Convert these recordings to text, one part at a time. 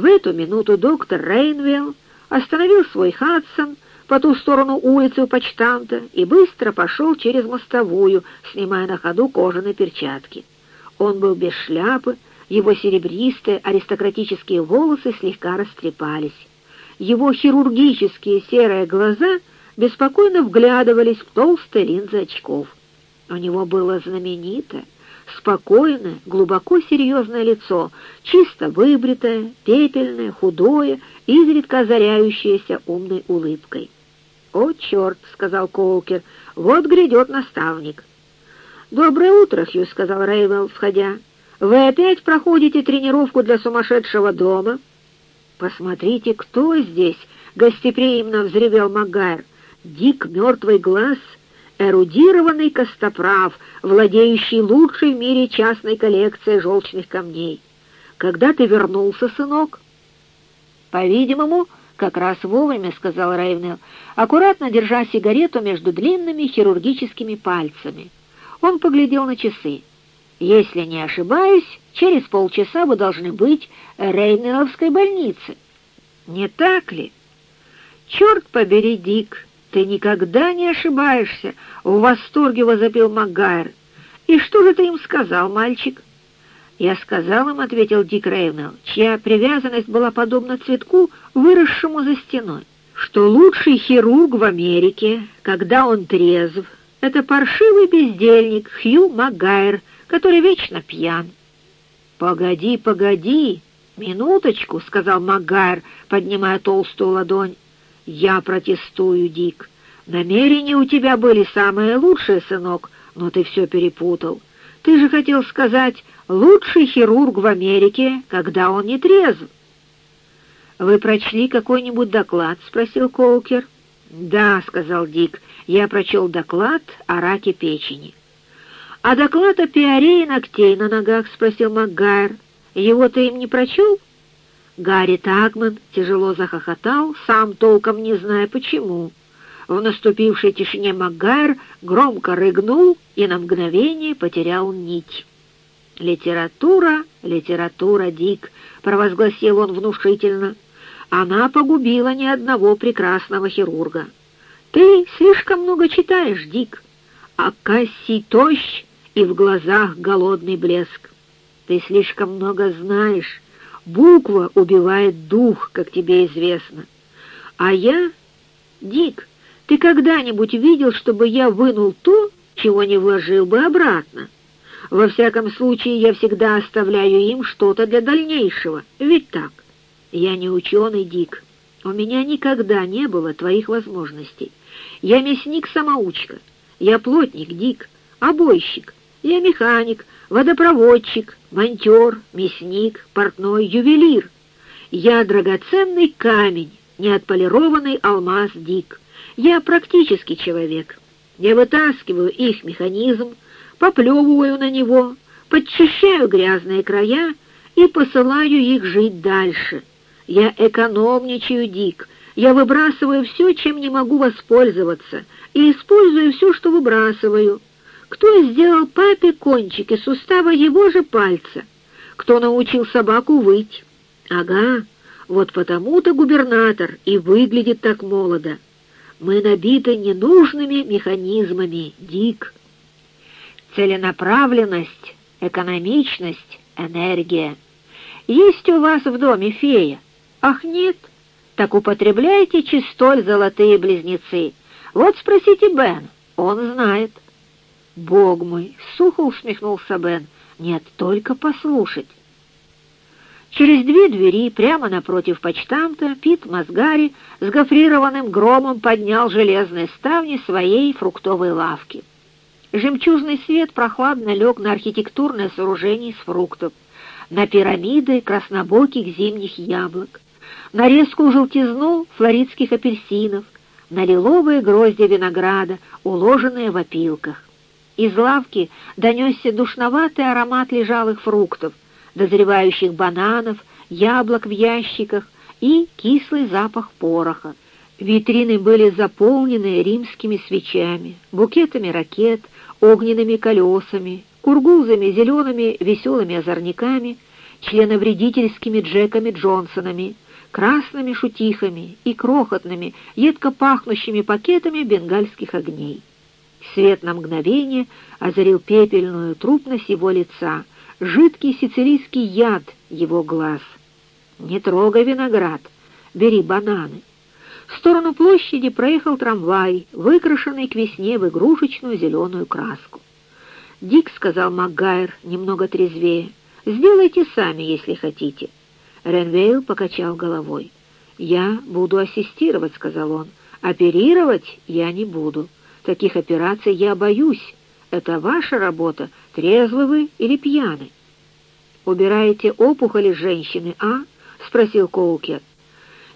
В эту минуту доктор Рейнвелл остановил свой Хадсон по ту сторону улицы у почтамта и быстро пошел через мостовую, снимая на ходу кожаные перчатки. Он был без шляпы, его серебристые аристократические волосы слегка растрепались. Его хирургические серые глаза беспокойно вглядывались в толстые линзы очков. У него было знаменитое, спокойное, глубоко серьезное лицо, чисто выбритое, пепельное, худое, изредка озаряющееся умной улыбкой. «О, черт!» — сказал Коукер. «Вот грядет наставник». «Доброе утро, Хью», — сказал Рейвелл, входя. «Вы опять проходите тренировку для сумасшедшего дома?» «Посмотрите, кто здесь!» — гостеприимно взревел Магайр. «Дик Мертвый Глаз, эрудированный костоправ, владеющий лучшей в мире частной коллекцией желчных камней. Когда ты вернулся, сынок?» «По-видимому, как раз вовремя», — сказал Рейвнелл, аккуратно держа сигарету между длинными хирургическими пальцами. Он поглядел на часы. Если не ошибаюсь, через полчаса вы должны быть в Рейнеровской больнице. Не так ли? Черт побери, Дик, ты никогда не ошибаешься, в восторге возопил Макгайр. И что же ты им сказал, мальчик? Я сказал им, ответил Дик Рейнелл, чья привязанность была подобна цветку, выросшему за стеной, что лучший хирург в Америке, когда он трезв, это паршивый бездельник Хью Макгайр, который вечно пьян. «Погоди, погоди, минуточку», — сказал Магайр, поднимая толстую ладонь. «Я протестую, Дик. Намерения у тебя были самые лучшие, сынок, но ты все перепутал. Ты же хотел сказать «лучший хирург в Америке, когда он не трезв». «Вы прочли какой-нибудь доклад?» — спросил Коукер. «Да», — сказал Дик, — «я прочел доклад о раке печени». «А доклад о пиарее ногтей на ногах?» — спросил МакГайр. «Его ты им не прочел?» Гарри Тагман тяжело захохотал, сам толком не зная почему. В наступившей тишине МакГайр громко рыгнул и на мгновение потерял нить. «Литература, литература, Дик», — провозгласил он внушительно. «Она погубила ни одного прекрасного хирурга. Ты слишком много читаешь, Дик, а Касси тощ и в глазах голодный блеск. Ты слишком много знаешь. Буква убивает дух, как тебе известно. А я... Дик, ты когда-нибудь видел, чтобы я вынул то, чего не вложил бы обратно? Во всяком случае, я всегда оставляю им что-то для дальнейшего. Ведь так? Я не ученый, Дик. У меня никогда не было твоих возможностей. Я мясник-самоучка. Я плотник, Дик, обойщик. Я механик, водопроводчик, монтер, мясник, портной, ювелир. Я драгоценный камень, неотполированный алмаз Дик. Я практический человек. Я вытаскиваю их механизм, поплевываю на него, подчищаю грязные края и посылаю их жить дальше. Я экономничаю, Дик. Я выбрасываю все, чем не могу воспользоваться, и использую все, что выбрасываю. Кто сделал папе кончики сустава его же пальца? Кто научил собаку выть? Ага, вот потому-то губернатор и выглядит так молодо. Мы набиты ненужными механизмами, Дик. Целенаправленность, экономичность, энергия. Есть у вас в доме фея? Ах, нет? Так употребляйте чистоль золотые близнецы. Вот спросите Бен, он знает. «Бог мой!» — сухо усмехнулся Бен. «Нет, только послушать». Через две двери, прямо напротив почтамта, Пит Мазгари с гофрированным громом поднял железные ставни своей фруктовой лавки. Жемчужный свет прохладно лег на архитектурное сооружение из фруктов, на пирамиды краснобоких зимних яблок, на резкую желтизну флоридских апельсинов, на лиловые гроздья винограда, уложенные в опилках. Из лавки донесся душноватый аромат лежалых фруктов, дозревающих бананов, яблок в ящиках и кислый запах пороха. Витрины были заполнены римскими свечами, букетами ракет, огненными колесами, кургузами, зелеными веселыми озорниками, членовредительскими Джеками Джонсонами, красными шутихами и крохотными, едко пахнущими пакетами бенгальских огней. Свет на мгновение озарил пепельную трупность его лица, жидкий сицилийский яд его глаз. «Не трогай виноград, бери бананы». В сторону площади проехал трамвай, выкрашенный к весне в игрушечную зеленую краску. «Дик», — сказал Макгайр, немного трезвее, — «сделайте сами, если хотите». Ренвейл покачал головой. «Я буду ассистировать», — сказал он. «Оперировать я не буду. Таких операций я боюсь. Это ваша работа, трезвы вы или пьяны?» «Убираете опухоли женщины, а?» — спросил Коукер.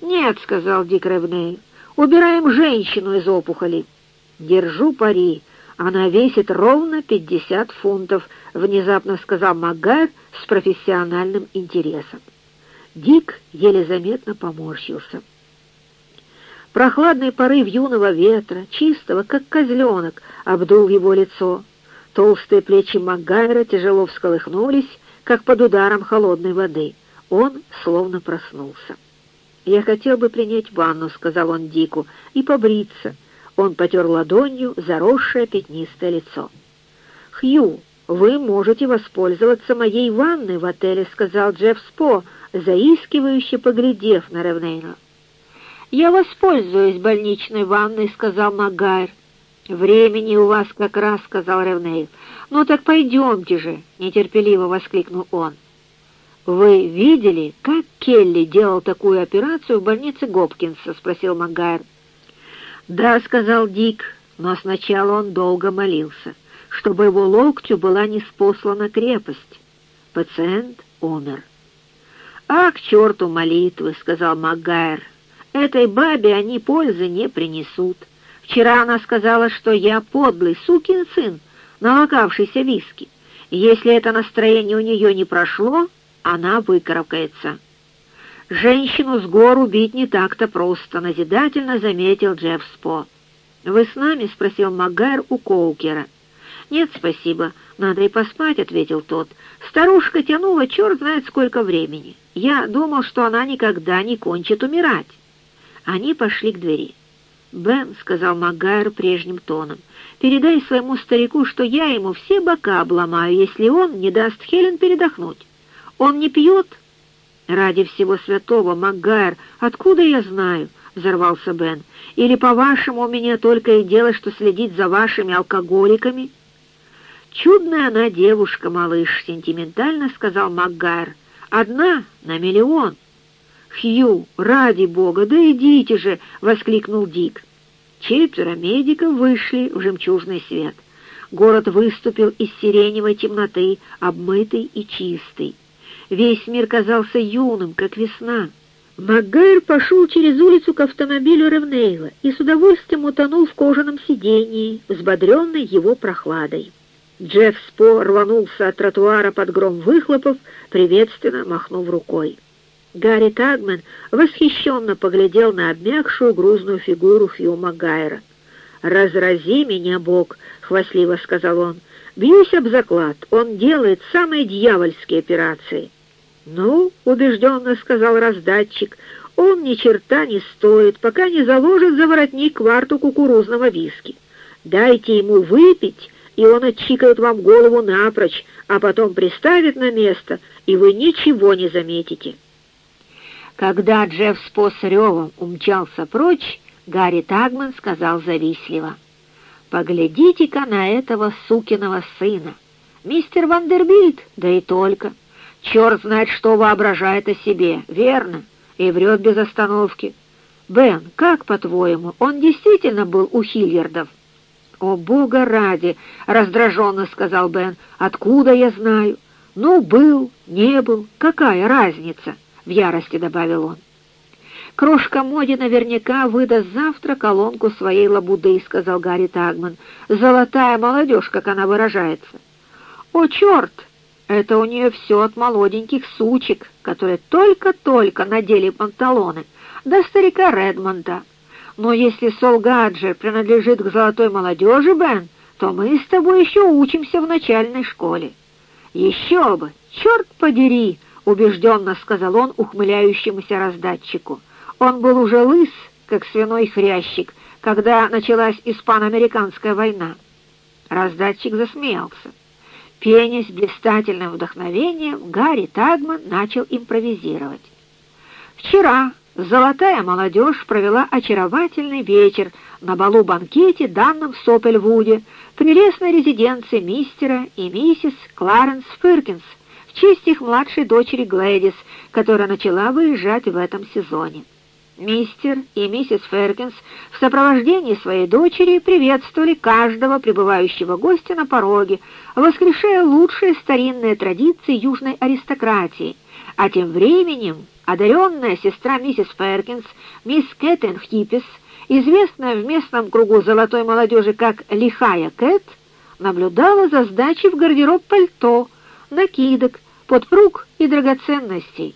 «Нет», — сказал Дик Ревнейл, — «убираем женщину из опухолей». «Держу пари, она весит ровно пятьдесят фунтов», — внезапно сказал Магайр с профессиональным интересом. Дик еле заметно поморщился. Прохладный порыв юного ветра, чистого, как козленок, обдул его лицо. Толстые плечи Макгайра тяжело всколыхнулись, как под ударом холодной воды. Он словно проснулся. «Я хотел бы принять ванну», — сказал он Дику, — «и побриться». Он потер ладонью заросшее пятнистое лицо. «Хью, вы можете воспользоваться моей ванной в отеле», — сказал Джефф Спо, заискивающе поглядев на Ревнейна. «Я воспользуюсь больничной ванной», — сказал Магайр. «Времени у вас как раз», — сказал Ревнейл. «Ну так пойдемте же», — нетерпеливо воскликнул он. «Вы видели, как Келли делал такую операцию в больнице Гопкинса?» — спросил Магайр. «Да», — сказал Дик, но сначала он долго молился, чтобы его локтю была неспослана крепость. Пациент умер. «А, к черту молитвы!» — сказал Макгайр. «Этой бабе они пользы не принесут. Вчера она сказала, что я подлый сукин сын, налокавшийся виски. Если это настроение у нее не прошло, она выкарабкается». «Женщину с гор убить не так-то просто», — назидательно заметил Джефф Спо. «Вы с нами?» — спросил Макгайр у Коукера. «Нет, спасибо. Надо и поспать», — ответил тот. «Старушка тянула черт знает сколько времени. Я думал, что она никогда не кончит умирать». Они пошли к двери. «Бен», — сказал Магайр прежним тоном, — «передай своему старику, что я ему все бока обломаю, если он не даст Хелен передохнуть. Он не пьет?» «Ради всего святого, Магайр, откуда я знаю?» — взорвался Бен. «Или, по-вашему, у меня только и дело, что следить за вашими алкоголиками?» «Чудная она девушка, малыш», — сентиментально сказал Макгайр. «Одна на миллион». «Хью, ради бога, да идите же!» — воскликнул Дик. Четверо медиков вышли в жемчужный свет. Город выступил из сиреневой темноты, обмытый и чистый. Весь мир казался юным, как весна. Макгайр пошел через улицу к автомобилю Ревнейла и с удовольствием утонул в кожаном сидении, взбодренный его прохладой. Джефф Спо рванулся от тротуара под гром выхлопов, приветственно махнув рукой. Гарри Тагмен восхищенно поглядел на обмякшую грузную фигуру Хью Магайра. «Разрази меня, Бог!» — хвастливо сказал он. «Бьюсь об заклад, он делает самые дьявольские операции». «Ну, — убежденно сказал раздатчик, — он ни черта не стоит, пока не заложит за воротник кварту кукурузного виски. Дайте ему выпить, и он отчикает вам голову напрочь, а потом приставит на место, и вы ничего не заметите. Когда Джефф Спо с ревом умчался прочь, Гарри Тагман сказал завистливо, «Поглядите-ка на этого сукиного сына! Мистер Вандербильд, да и только! Черт знает, что воображает о себе, верно, и врет без остановки. Бен, как, по-твоему, он действительно был у Хильярдов?» «О, Бога ради!» — раздраженно сказал Бен. «Откуда я знаю? Ну, был, не был, какая разница?» — в ярости добавил он. «Крошка Моди наверняка выдаст завтра колонку своей лабуды», — сказал Гарри Тагман. «Золотая молодежь, как она выражается». «О, черт! Это у нее все от молоденьких сучек, которые только-только надели панталоны, до старика Редмонта. Но если Сол Гаджер принадлежит к золотой молодежи, Бен, то мы с тобой еще учимся в начальной школе. Еще бы, черт подери, — убежденно сказал он ухмыляющемуся раздатчику. Он был уже лыс, как свиной хрящик, когда началась испано-американская война. Раздатчик засмеялся. Пенясь блистательным вдохновением, Гарри Тагман начал импровизировать. Вчера золотая молодежь провела очаровательный вечер на балу-банкете, данном в Сопельвуде, прелестной резиденции мистера и миссис Кларенс Фиркинс, честь их младшей дочери Глэдис, которая начала выезжать в этом сезоне. Мистер и миссис Феркинс в сопровождении своей дочери приветствовали каждого прибывающего гостя на пороге, воскрешая лучшие старинные традиции южной аристократии, а тем временем одаренная сестра миссис Феркинс, мисс Кэттен Хиппис, известная в местном кругу золотой молодежи как «Лихая Кэт», наблюдала за сдачей в гардероб пальто, накидок, подпруг и драгоценностей.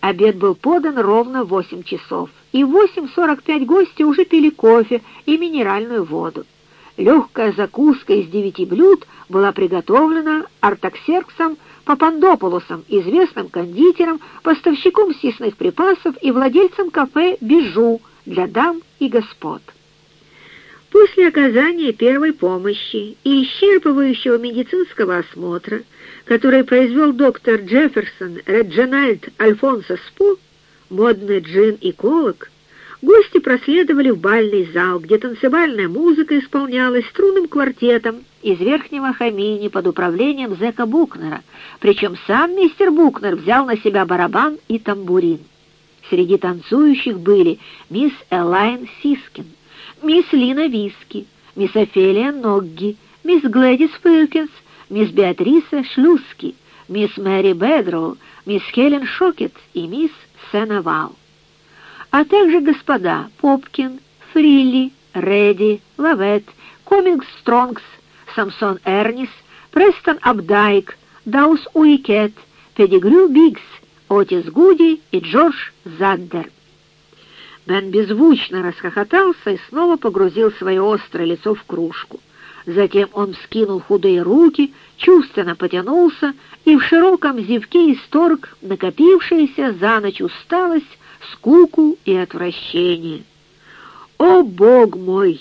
Обед был подан ровно в восемь часов, и в 8.45 гости уже пили кофе и минеральную воду. Легкая закуска из девяти блюд была приготовлена Артаксерксом Папандополосом, известным кондитером, поставщиком съестных припасов и владельцем кафе «Бижу» для дам и господ. После оказания первой помощи и исчерпывающего медицинского осмотра, который произвел доктор Джефферсон Реджинальд Альфонсо Спу, модный джин и колок, гости проследовали в бальный зал, где танцевальная музыка исполнялась струнным квартетом из верхнего хамини под управлением Зека Букнера, причем сам мистер Букнер взял на себя барабан и тамбурин. Среди танцующих были мисс Элайн Сискин, мисс Лина Виски, мисс Офелия Ногги, мисс Глэдис Филкинс, мисс Беатриса Шлюски, мисс Мэри Бедроу, мисс Хелен Шокет и мисс Сенавал. А также господа Попкин, Фрилли, Редди, Лавет, Комингс Стронгс, Самсон Эрнис, Престон Абдайк, Даус Уикет, Педигрю Бигс, Отис Гуди и Джордж Заддер. Бен беззвучно расхохотался и снова погрузил свое острое лицо в кружку. Затем он вскинул худые руки, чувственно потянулся и в широком зевке исторг накопившаяся за ночь усталость, скуку и отвращение. «О, Бог мой!